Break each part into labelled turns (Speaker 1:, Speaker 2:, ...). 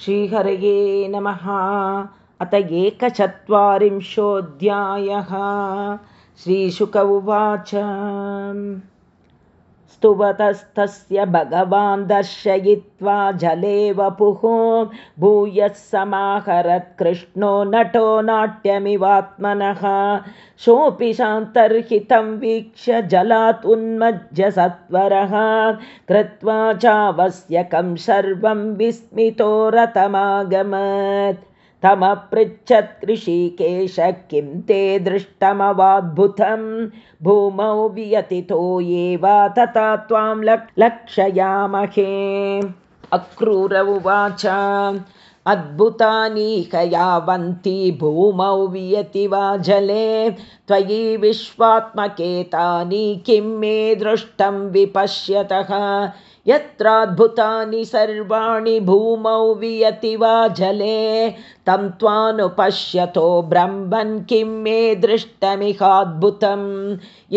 Speaker 1: श्रीहरये नमः। अत एकचत्वारिंशोऽध्यायः। श्रीशुक उवाच स्तुवतस्तस्य भगवान् दर्शयित्वा जले वपुः भूयः समाहरत्कृष्णो नटो नाट्यमिवात्मनः। सोऽपि शान्तर्हितं वीक्ष्य जलात् उन्मज्य सत्वरः। कृत्वा चावस्यकं सर्वं विस्मितो रथमागमत् तमपृच्छत् कृषिकेश किं ते दृष्टमवाद्भुतं? भूमौ वियतितो एव तथा त्वां लक्षयामहे। अक्रूर उवाच अद्भुतानि कयावन्ति भूमौ वियति वा जले? त्वयि विश्वात्मकेतानि किं मे दृष्टं विपश्यतः यत्राद्भुतानि सर्वाणि भूमौ वियति वा जले तं त्वानुपश्यतो ब्रह्मन् किं मे दृष्टमिहाद्भुतम्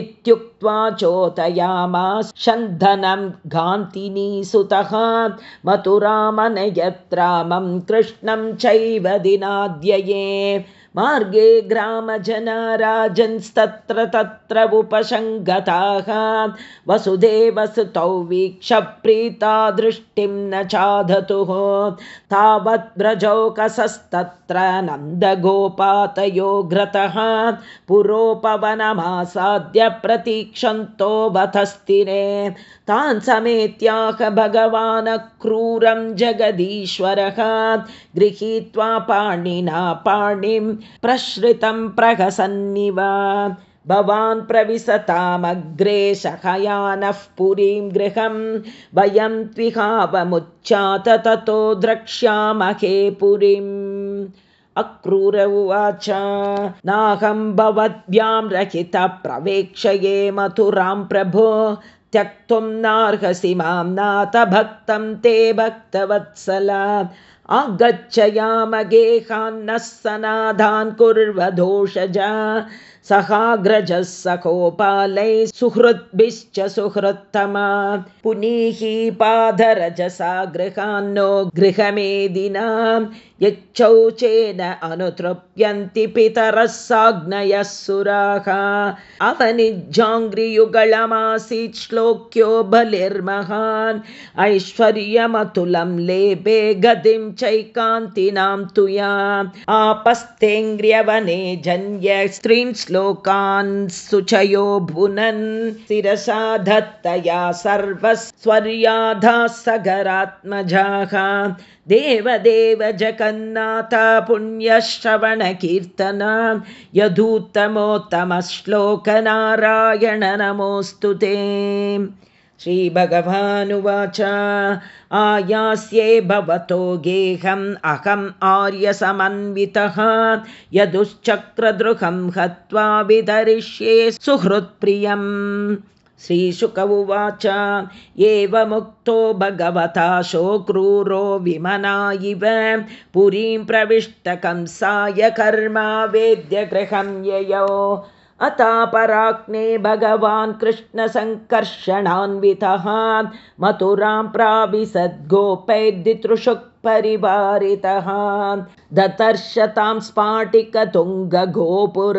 Speaker 1: इत्युक्त्वा चोदयामास शन्धनं गान्तिनी सुतः मथुरामनयत्रामं कृष्णं चैव दिनाद्यये मार्गे ग्रामजनराजंस्तत्र तत्र उपसङ्गताः वसुदेवसुतौ वीक्षप्रीता दृष्टिं न चाधतुः। तावत् व्रजौकसस्तत्र नन्दगोपातयो घ्रतः पुरोपवनमासाद्य प्रतीक्षन्तो बतस्तिरे तान् समेत्याह भगवान् क्रूरं जगदीश्वरः। गृहीत्वा पाणिना पाणिं प्रश्रितं प्रहसन्निव। भवान् प्रविशतामग्रे सखयानः पुरीं गृहं। वयं त्विहावमुच्चात ततो द्रक्ष्यामहे पुरीम्। अक्रूर उवाच। नाहं भवद्भ्यां रहितः प्रवेक्षये मथुरां प्रभो। त्यक्तुं नार्हसि मां नाथ भक्तं ते भक्तवत्सला आगच्छयामगेहान्नः सनाधान् कुर्वदोषजा सहाग्रजः सखोपालैः सुहृद्भिश्च सुहृत्तमा पुनीः पादरजसा गृहान्नो गृहमेदिनां यच्छौचेन अनुतृप्यन्ति पितरः साग्नयः सुराः। अवनिजाङ्घ्रियुगलमासीत् श्लोक्यो बलिर्महान्। ऐश्वर्यमतुलं लेपे गतिं चैकान्तिनां तुया। आपस्तेङ्ग्र्यवने जन्य स्त्रीन् श्लोकान् सुचयो भुनन् शिरसा धत्तया सर्वस्वर्याधा सगरात्मजाः। देवदेव जगन्नाथ पुण्यश्रवणकीर्तन यदुत्तमोत्तमश्लोकनारायण नमोऽस्तु ते श्रीभगवानुवाच। आयास्ये भवतो गेहम् अहम् आर्यसमन्वितः। यदुश्चक्रदृहं हत्वा विधरिष्ये सुहृत्प्रियम्। श्रीशुक उवाच। एवमुक्तो भगवता शोक्रूरो विमना इव। पुरीं प्रविष्टकंसाय कर्मा वेद्यगृहं ययौ अतापराग्ने भगवान् कृष्णसङ्कर्षणान्वितः मथुरां प्राविशद्गोपैर्दितृषुक् परिवारितः दतर्शतां स्फाटिकतुङ्गगोपुर।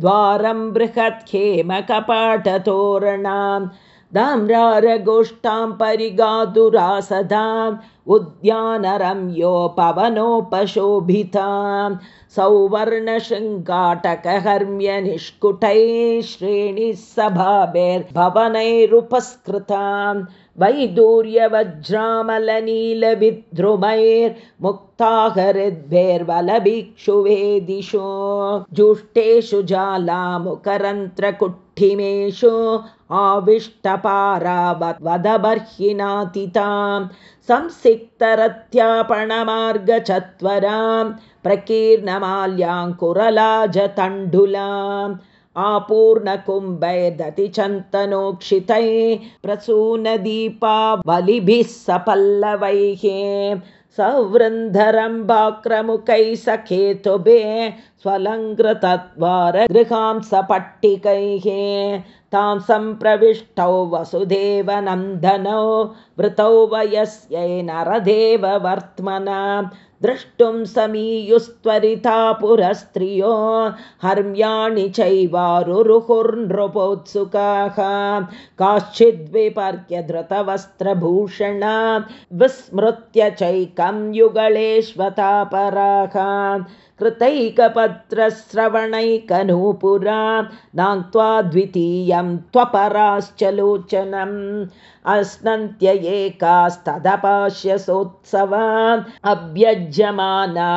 Speaker 1: द्वारं बृहत्खेमकपाटतोरणां। दाम्रारगोष्ठां परिगातुरासदाम् उद्यानरम्यो पवनोपशोभितां सौवर्णशृङ्गाटकहर्म्यनिष्कुटैः श्रेणिः सभाभिर्भवनैरुपस्कृतां वैदूर्यवज्रामलनीलविद्रुमैर्मुक्ताहरिद्भैर्वलभिक्षुवेदिषु जुष्टेषु ज्वालामुकरन्त्रकुट्ठिमेषु आविष्टपारावदबर्हिनातितां संसिक्तरत्यापणमार्गचत्वरां प्रकीर्णमाल्याङ्कुरलाजतण्डुलाम् आपूर्णकुम्भैर्दतिचन्तनोक्षितैः प्रसूनदीपावलिभिः सपल्लवैः सवृन्धरम्भाक्रमुकैः सखेतुभे स्वलङ्कृतद्वारगृहां सपट्टिकैः तां सम्प्रविष्टौ वसुदेवनन्दनौ वृतौ वयस्यै नरदेववर्त्मना द्रष्टुं समीयुस्त्वरिता पुरस्त्रियो हर्म्याणि चैवारुरुहुर्नृपोत्सुकाः। धृतवस्त्रभूषणा विस्मृत्य चैकं युगलेष्वतापराः कृतैकपत्रश्रवणैकनूपुरा नाङ्क्त्वा द्वितीयं त्वपराश्च लोचनम् अस्नन्त्य एकास्तदपाश्य सोत्सवा अभ्यज्यमाना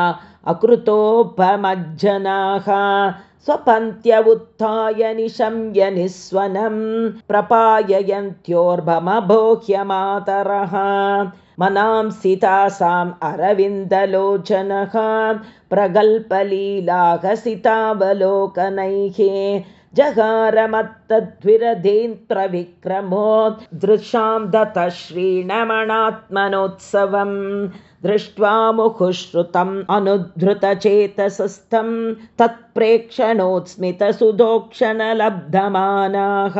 Speaker 1: अकृतोपमज्जनाः स्वपन्त्य उत्थाय निशम्य निःस्वनं प्रपाययन्त्योर्भमभोह्यमातरः तासाम् अरविन्दलोचनः प्रगल्पलीलाहसितावलोकनैः जगारमत्तद्विरधेन्द्रविक्रमो दृशां दतः श्रीणमणात्मनोत्सवम् दृष्ट्वा मुहुश्रुतम् अनुद्धृतचेतसस्थं तत्प्रेक्षणोत्स्मितसुदोक्षणलब्धमानाः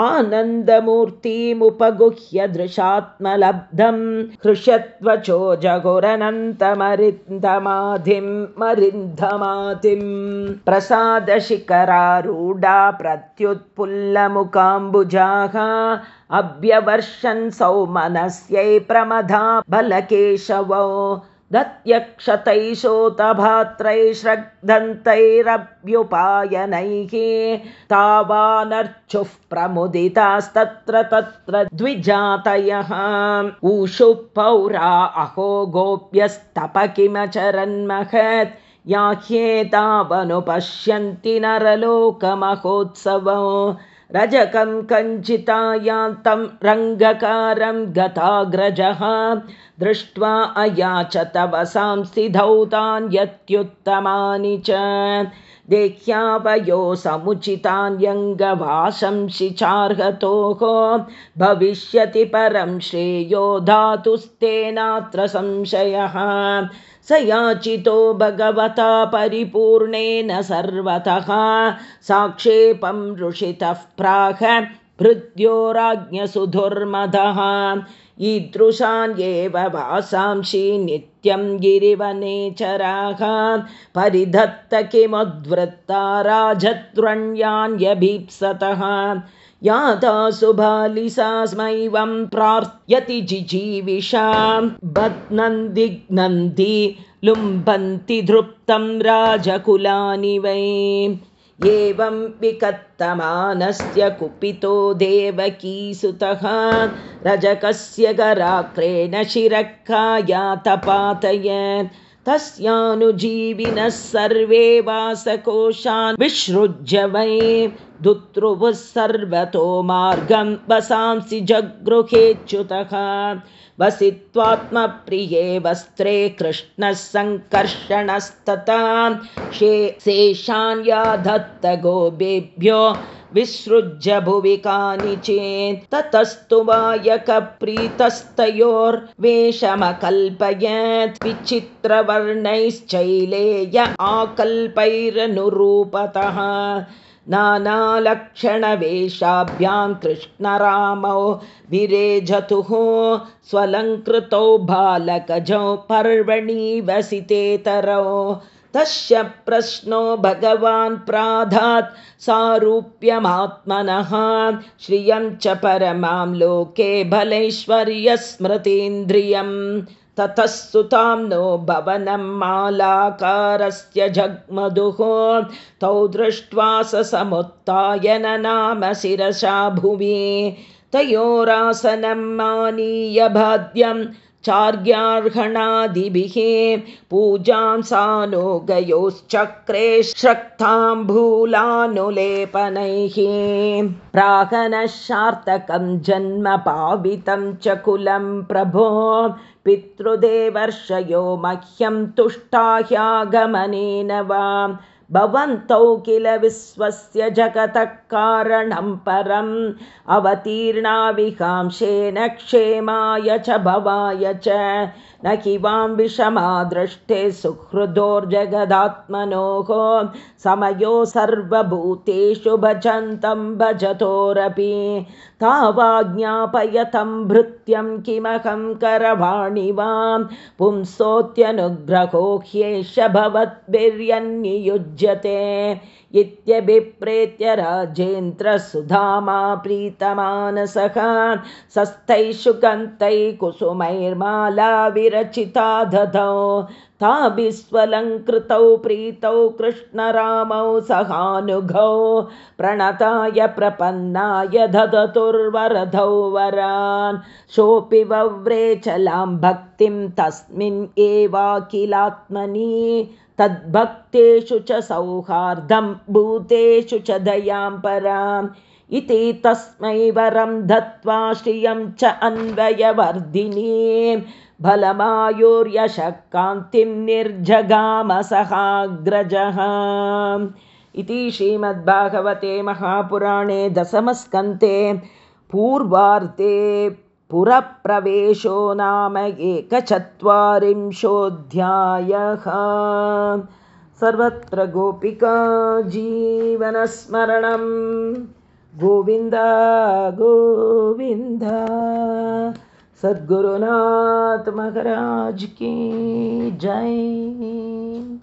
Speaker 1: आनन्दमूर्तिमुपगुह्य दृशात्मलब्धं हृष्यत्वचो जगुरनन्तमरिन्दमाधिं मरिन्दमाधिं प्रसादशिखरारूढा प्रत्युत्पुल्लमुकाम्बुजाः अभ्यवर्षन् सौमनस्यै प्रमदा बलकेशवौ दत्यक्षतैशोतभात्रैश्रग्धन्तैरभ्युपायनैः तावानर्चुः प्रमुदितास्तत्र तत्र द्विजातयः। ऊषु पौरा अहो गोप्यस्तप किमचरन्महत् याह्येतावनुपश्यन्ति नरलोकमहोत्सवो रजकं कञ्चितायान्तं रङ्गकारं गताग्रजः। दृष्ट्वा अयाचत वसांसि धौतान्यत्युत्तमानि च। देह्यावयो समुचितान्यङ्गवाशंसि चार्हतोः। भविष्यति परं श्रेयो धातुस्तेनात्र संशयः स याचितो भगवता परिपूर्णेन सर्वतः साक्षेपं ऋषितः प्राह भृद्योराज्ञसुधुर्मदः ईदृशान् एव वासांसि नित्यं गिरिवनेचराः परिधत्त किमुद्वृत्ता राजत्वण्यान्यभीप्सतः यादासु बालिसास्मैवं प्रार्थ्यति जिजीविषां। बध्नन्दिग्नन्ति लुम्बन्ति धृप्तं राजकुलानि वै। एवं विकत्तमानस्य कुपितो देवकीसुतः रजकस्य कराक्रेण शिरःखायातपातयत् तस्यानुजीविनः सर्वे वासकोशान् विसृज्य वै। दुत्रुवः सर्वतो मार्गं वसांसि जगृहेच्युतः। वसित्वात्मप्रिये वस्त्रे कृष्णः सङ्कर्षणस्तथा शेषान् दत्त गोपेभ्यो विसृज्य भुवि कानिचेत् ततस्तु वायकप्रीतस्तयोर्वेषमकल्पयत् विचित्रवर्णैश्चैलेय आकल्पैरनुरूपतः नानालक्षणवेषाभ्यां कृष्णरामौ विरेजतुः स्वलङ्कृतौ बालकजौ पर्वणि वसितेतरौ तस्य प्रश्नो भगवान् प्राधात् सारूप्यमात्मनः। श्रियं च परमां लोके बलैश्वर्यस्मृतीन्द्रियम् ततः सुतां नो भवनं मालाकारस्य जग्मधुः। तौ दृष्ट्वा स समुत्थायन नाम शिरसा भुवि तयोरासनं मानीय भाद्यं चार्यार्हणादिभिः पूजां सानो गयोश्चक्रे श्रक्ताम्बूलानुलेपनैः प्राहनशार्तकं जन्म पावितं च कुलं प्रभो पितृदेवर्षयो मह्यं तुष्टाह्यागमनेन वा भवन्तौ किल विश्वस्य जगतः कारणं परम्? अवतीर्णा विकांशेन क्षेमाय च भवाय च न हि वां विषमादृष्टे सुहृदोर्जगदात्मनोः समयो सर्वभूतेषु भजन्तं भजतोरपि तावाज्ञापयतं भृत्यं किमहं करवाणि वां पुंसोऽत्यनुग्रहो ह्येष भवद्भिर्यन्नियुज्यते इत्यभिप्रेत्य राजेन्द्रसुधामा प्रीतमानसः सस्तैः शुकन्तैः कुसुमैर्माला विरचिता दधौ। ताभिस्वलङ्कृतौ प्रीतौ कृष्णरामौ सहानुगौ प्रणताय प्रपन्नाय ददतुर्वरधौ वरान्। सोऽपि वव्रेचलां भक्तिं तस्मिन् एवाखिलात्मनि तद्भक्तेषु च सौहार्दं भूतेषु च दयां पराम्। इति तस्मै वरं दत्त्वा श्रियं च अन्वयवर्धिनी बलमायुर्यशः कान्तिं निर्जगामसहाग्रजः। इति श्रीमद्भागवते महापुराणे दशमस्कन्ते पूर्वार्ते पुरप्रवेशो नाम एकचत्वारिंशोऽध्यायः। सर्वत्र गोपिका जीवनस्मरणं। गोविन्द गोविन्द। सद्गुरुनाथ महाराज की जय